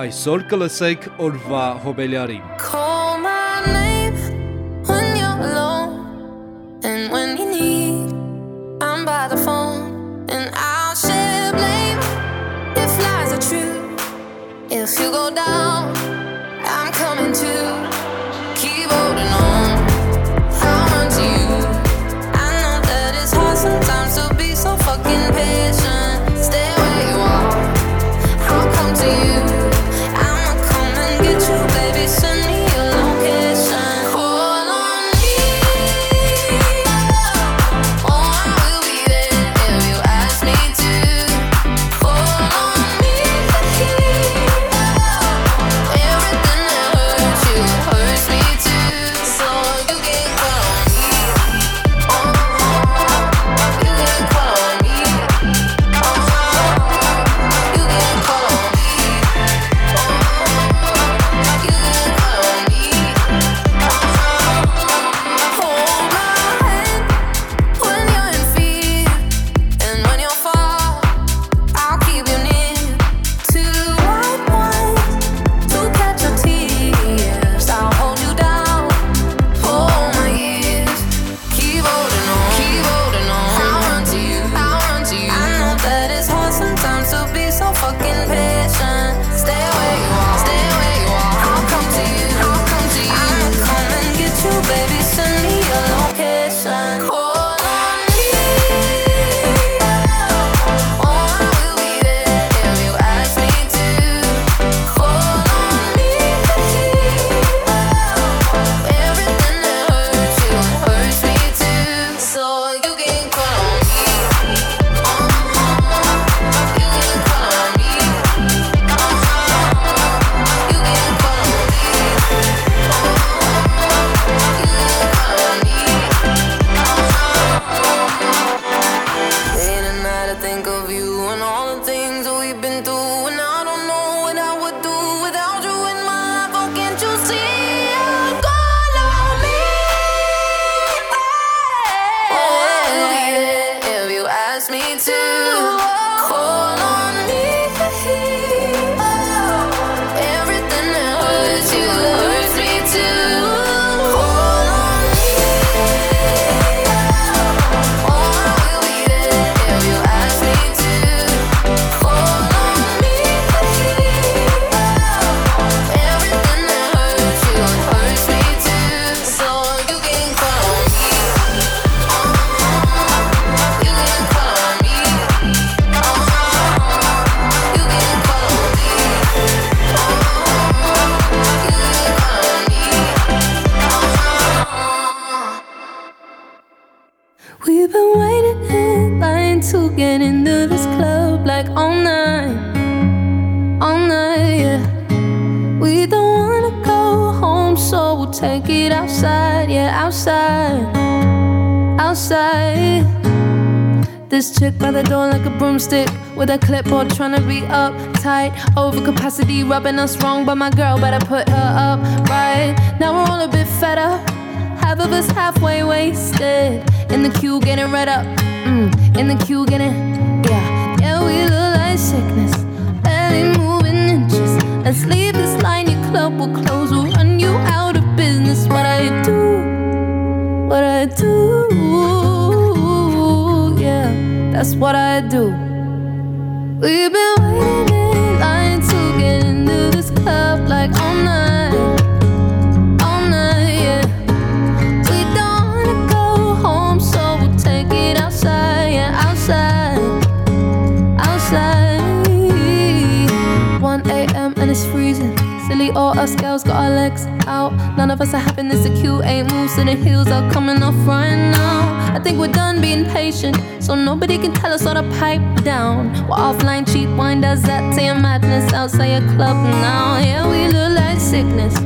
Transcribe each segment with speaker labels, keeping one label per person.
Speaker 1: Այսօր կլսեք օրվա հոբելյարին։
Speaker 2: Call
Speaker 3: with a clipboard trying to be uptight. Overcapacity rubbing us wrong, but my girl better put her up right. Now we're all a bit fed up. Half of us halfway wasted. In the queue getting red up. Mm, in the queue getting, yeah. Yeah, we look like sickness. Barely moving inches. Let's leave this line, your club will close. We'll run you out of business. What I do, what I do. Yeah, that's what I do. We've been waiting in line to get into this club like all night. All night, yeah. We don't wanna go home, so we'll take it outside, yeah, outside, outside. 1 a.m. and it's freezing. Silly, all us girls got our legs out. None of us are having this. Queue ain't moved, so the heels are coming off right now. We're done being patient, so nobody can tell us how to pipe down. We're offline, cheap wine does that your madness outside your club now. Yeah, we look like sickness,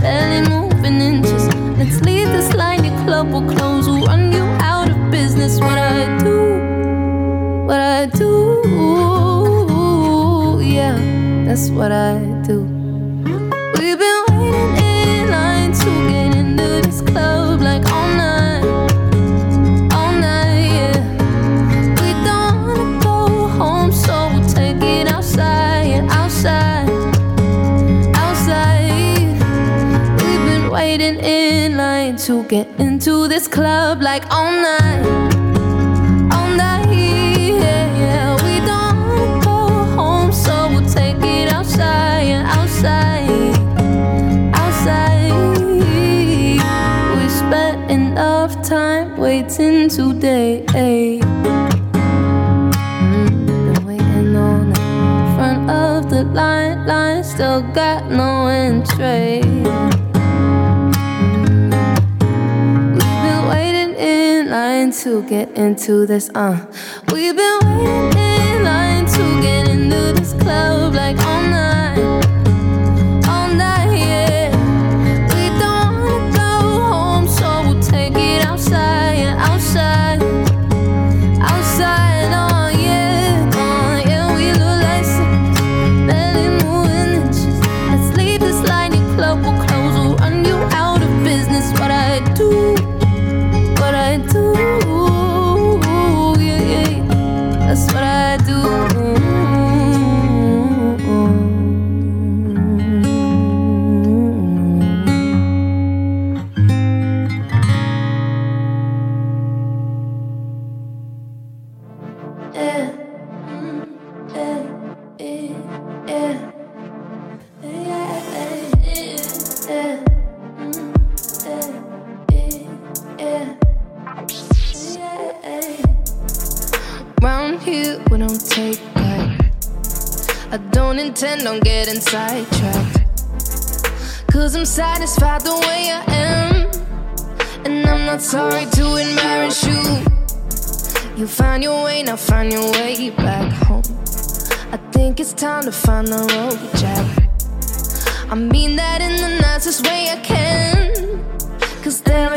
Speaker 3: barely moving inches. Let's leave this line, your club will close. We'll run you out of business. What I do, what I do, yeah, that's what I do. To get into this club like all night. All night. We don't go home, so we'll take it outside, outside.
Speaker 2: Outside. We spent enough time waiting today. Mm, been waiting on the front of the line, line still got no entry. To get into this, uh. We've been waiting in line to get into this club like all night.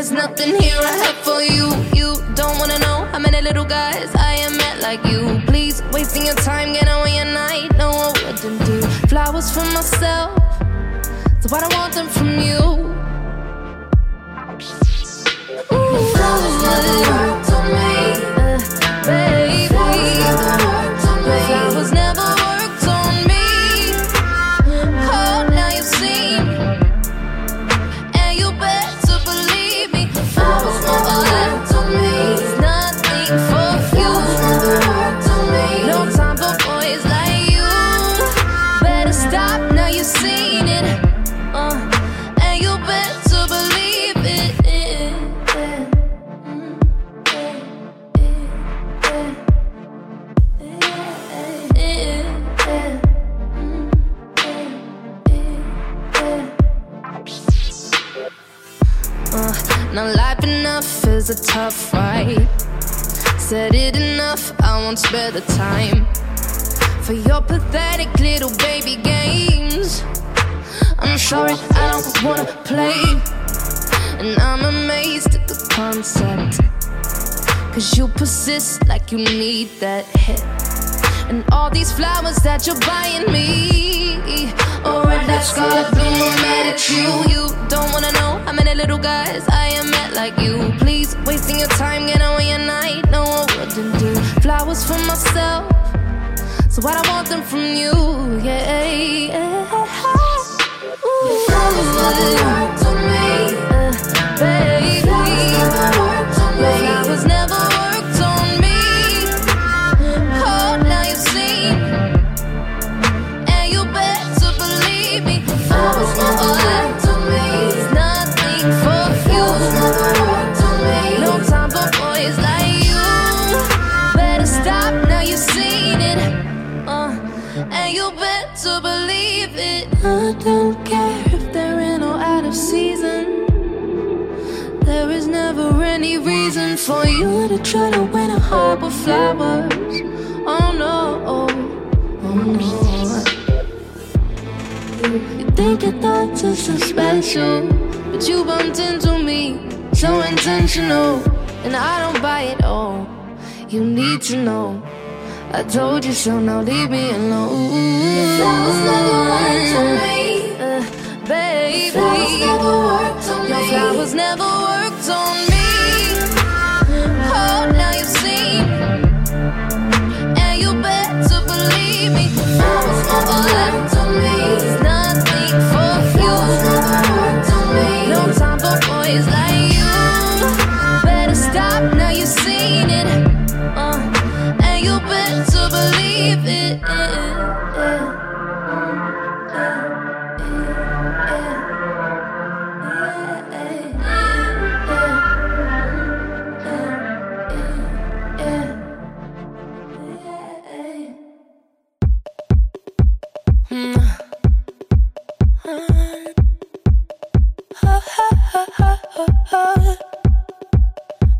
Speaker 2: Cause there is nothing here I have for you. You don't wanna know how many little guys I am met like you. Please, wasting your time, get away at night. No, I wouldn't do flowers for myself. So I don't want them from you. Ooh, flowers is a tough ride. Said it enough, I won't spare the time for your pathetic little baby games. I'm sorry, I don't wanna play, and I'm amazed at the concept. Cause you persist like you need that hit. And all these flowers that you're buying me. Or red that scarlet bloom, I'm mad at you. You don't wanna know how many little guys I am met like you. Please, wasting your time, get away at night. No, I wouldn't do flowers for myself. So I don't want them from you. Yeah, yeah. Ooh, flowers on me, uh, baby. You to try to win a heart with flowers. Oh no, oh, no. You think your thoughts are so special, but you bumped into me, so intentional, and I don't buy it all. You need to know. I told you so, now leave me alone. Flowers never worked on me, Flowers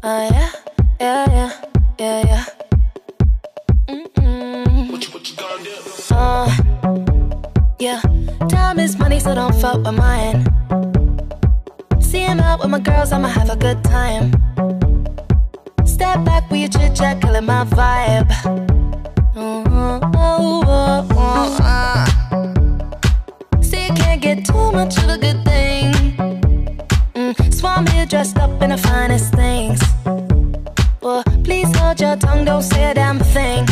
Speaker 2: Oh yeah, yeah, yeah, yeah, yeah. Mm-mm. What you, what you gonna do? Uh, yeah. Time is money, so don't fuck with mine. See him out with my girls, I'ma have a good time. Step back with your chit chat, killing my vibe. Mm-hmm. Oh, oh, oh, uh. See, you can't get too much of a good thing. I'm here dressed up in the finest things. Well, please hold your tongue, don't say a damn thing.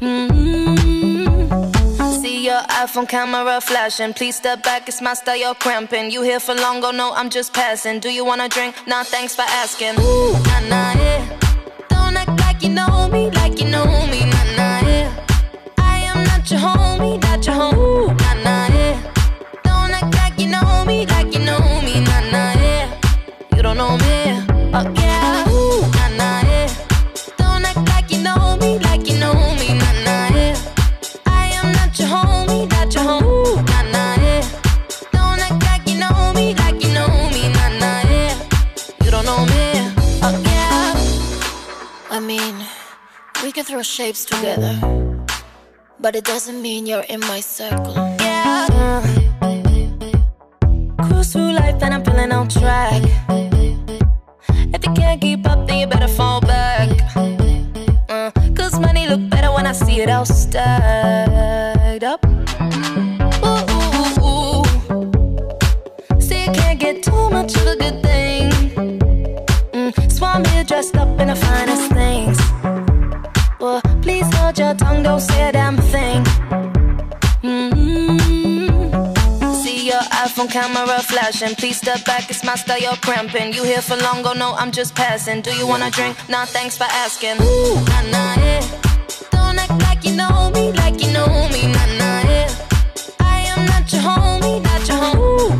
Speaker 2: Mm-hmm. See your iPhone camera flashing. Please step back, it's my style, you're cramping. You here for long, oh no, I'm just passing. Do you wanna drink? Nah, thanks for asking. Ooh, nah, nah, yeah. Don't act like you know me, like you know me, nah, nah, yeah. I am not your homie, but it doesn't mean you're in my circle. Yeah. Cruise through life and I'm feeling on track. If you can't keep up, then you better fall back. Uh, Cause money look better when I see it all stacked up. Ooh, ooh, ooh. See, you can't get too much of a good thing. Mm, so I'm here dressed up in the finest things. Your tongue, don't say a damn thing. Mm-hmm. See your iPhone camera flashing. Please step back, it's my style, you're cramping. You here for long, oh no, I'm just passing. Do you wanna drink? Nah, thanks for asking. Ooh, nah, nah, yeah. Don't act like you know me, like you know me, nah, nah, yeah. I am not your homie, not your home.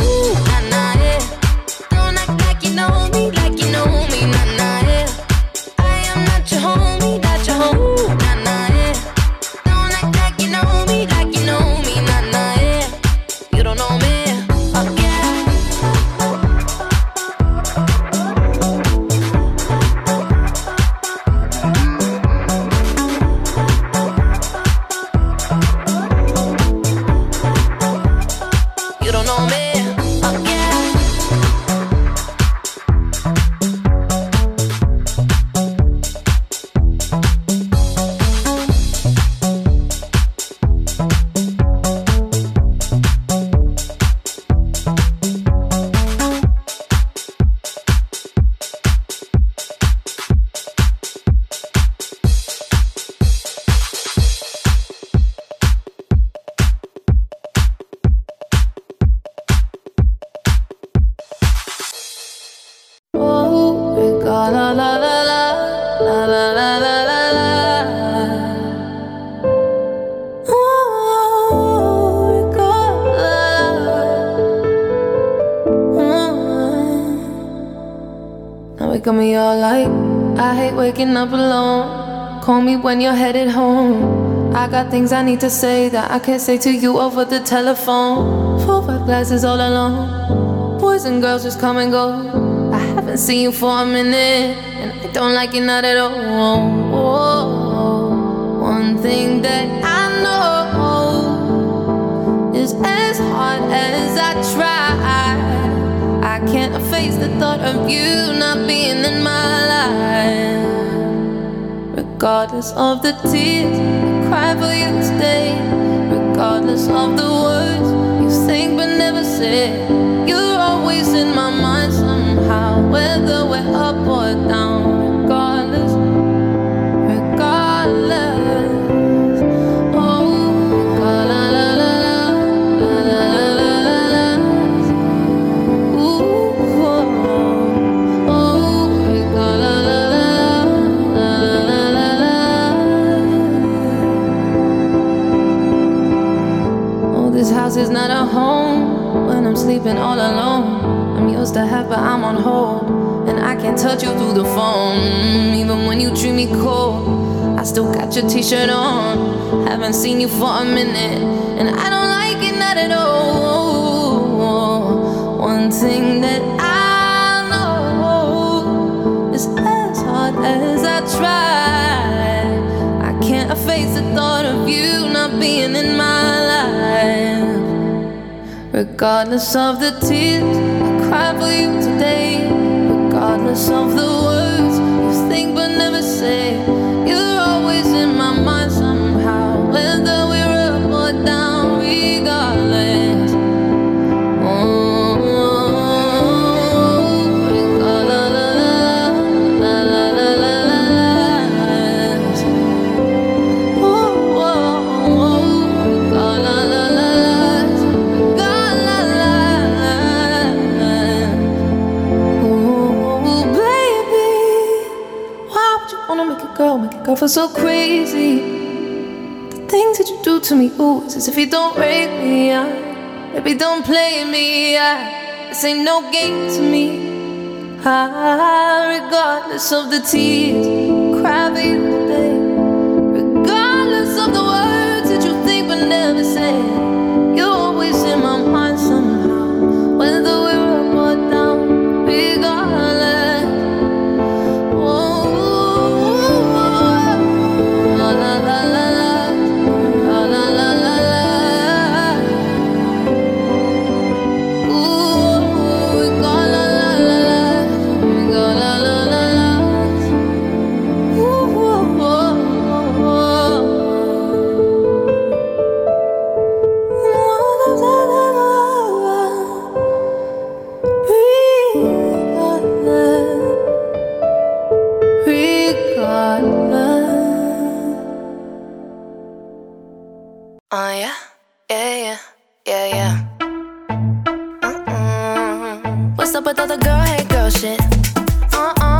Speaker 2: Got me all like I hate waking up alone. Call me when you're headed home. I got things I need to say that I can't say to you over the telephone. Four, five glasses all alone. Boys and girls just come and go. I haven't seen you for a minute, and I don't like you not at all. Oh, one thing that I know is as hard as I try, can't face the thought of you not being in my life. Regardless of the tears I cry for you today, regardless of the words you think but never say, you're always in my mind somehow, whether we're up or down. Got T-shirt on. Haven't seen you for a minute, and I don't like it not at all. One thing that I know is as hard as I try, I can't face the thought of you not being in my life. Regardless of the tears I cry for you today, regardless of the words you think but never say, girl feel so crazy? The things that you do to me, ooh, it's as if you don't rate me. Yeah. Baby, don't play me. Yeah. This ain't no game to me. Ah, regardless of the tears, I cry
Speaker 4: ahead, girl shit. Uh uh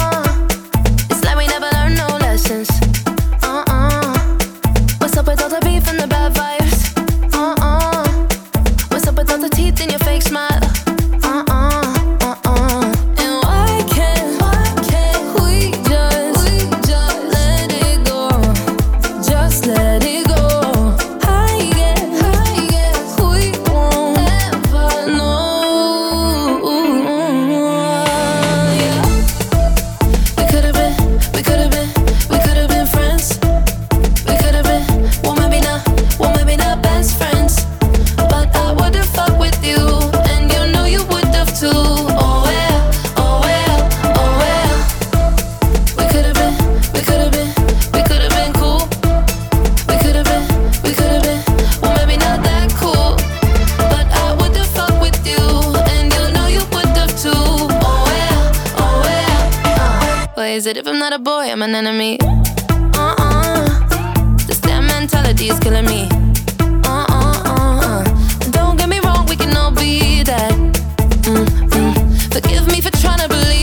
Speaker 4: is it if I'm not a boy, I'm an enemy? Uh-uh. This damn mentality is killing me. Uh-uh-uh-uh. Don't get me wrong, we can all be that. Mm, mm. Forgive me for trying to believe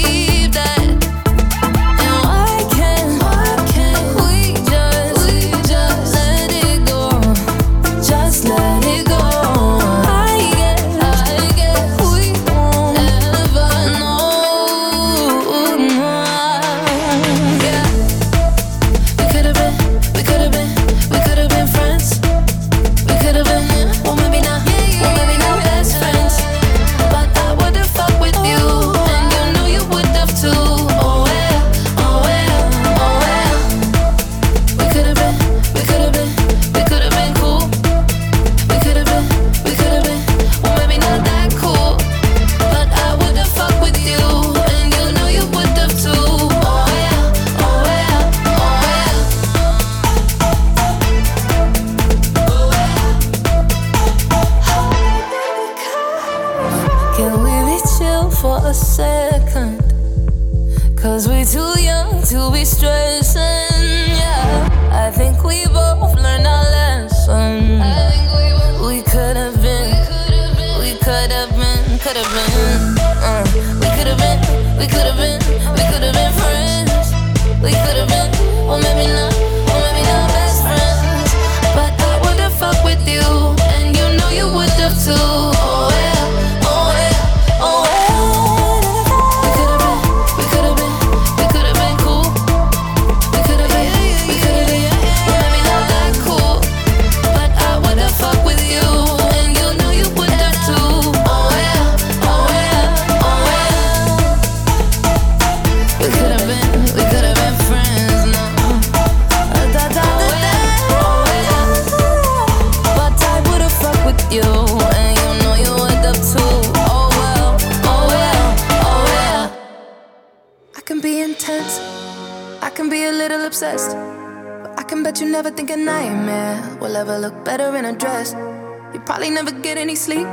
Speaker 2: Hardly never get any sleep.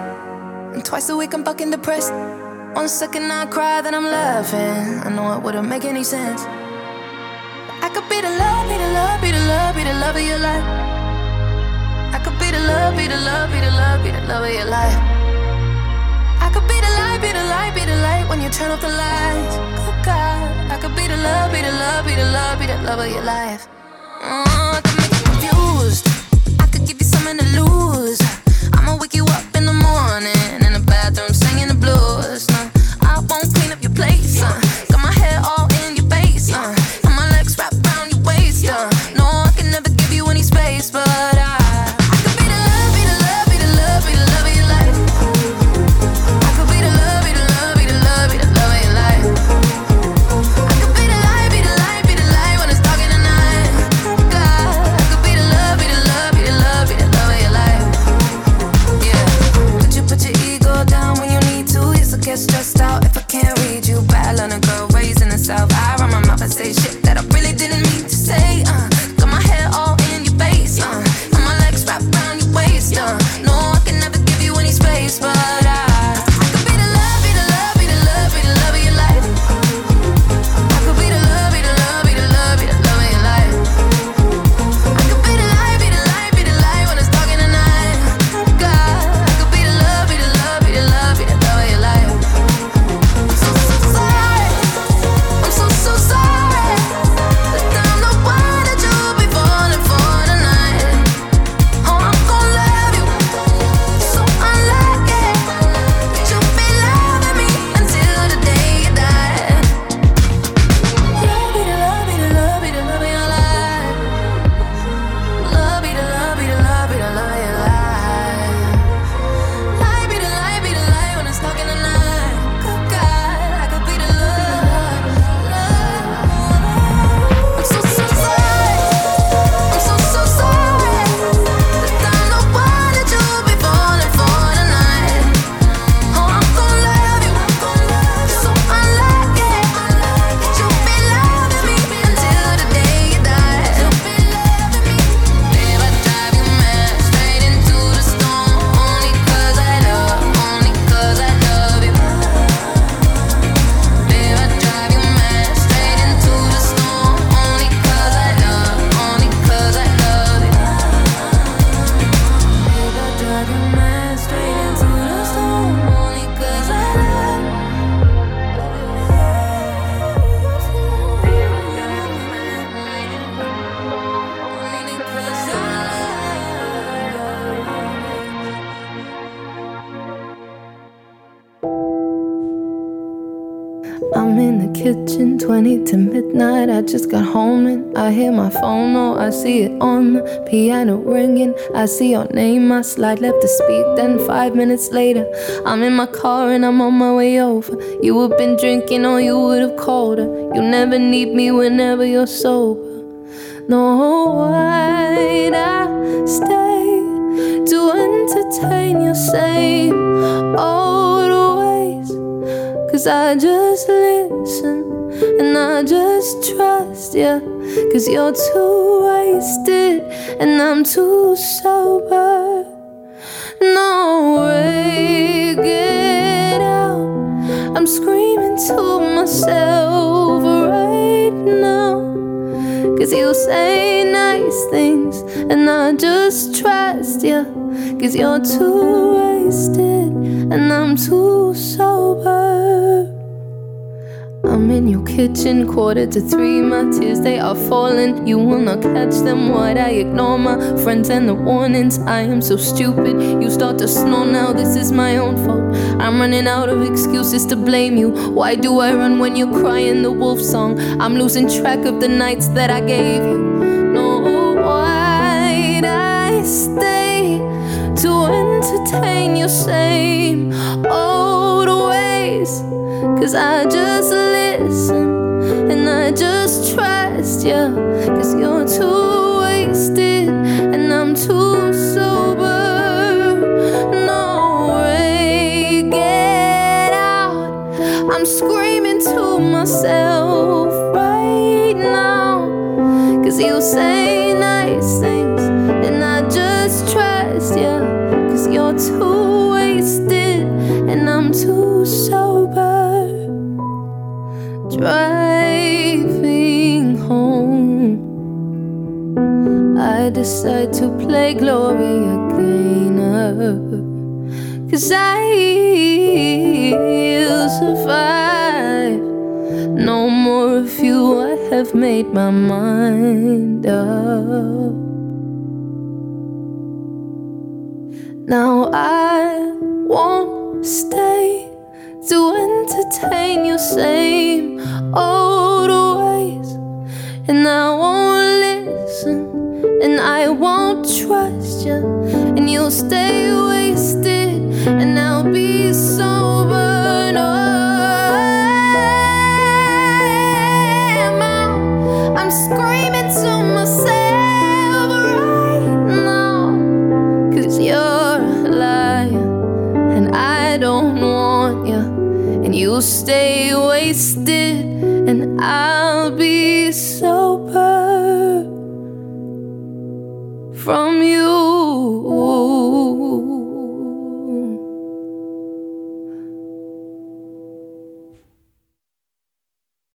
Speaker 2: And twice a week I'm fucking depressed. One second I cry, then I'm laughing. I know it wouldn't make any sense. I could be the love, be the love, be the love, be the love of your life. I could be the love, be the love, be the love, be the love of your life. I could be the light, be the light, be the light when you turn off the lights. Oh God, I could be the love, be the love, be the love, be the love of your life. Oh, I could make you confused. I could give you something to lose wake you up. 20 to midnight. I just got home and I hear my phone. Oh, I see it on the piano ringing. I see your name. I slide left to speak. Then five minutes later, I'm in my car and I'm on my way over. You have been drinking or you would have called her. You never need me whenever you're sober. No, why'd I stay to entertain your same old ways? Cause I just listen and I just trust you, cause you're too wasted, and I'm too sober. No way, get out. I'm screaming to myself right now. Cause you say nice things, and I just trust you. Cause you're too wasted, and I'm too sober. I'm in your kitchen, quarter to three. My tears, they are falling. You will not catch them. What I ignore my friends and the warnings. I am so stupid. You start to snore now. This is my own fault. I'm running out of excuses to blame you. Why do I run when you're crying the wolf song? I'm losing track of the nights that I gave you. No, why'd I stay to entertain your same old ways? Cause I just listen and I just trust you. Cause you're too wasted and I'm too sober. No way, get out. I'm screaming to myself right now. Cause you say I to play Gloria Gaynor. Cause I'll survive. No more of you, I have made my mind up. Now I won't stay to entertain your same old trust you, and you'll stay wasted, and I'll be sober. No, I'm. I'm screaming to myself right now. Cause you're a liar, and I don't want you. And you'll stay wasted, and I'll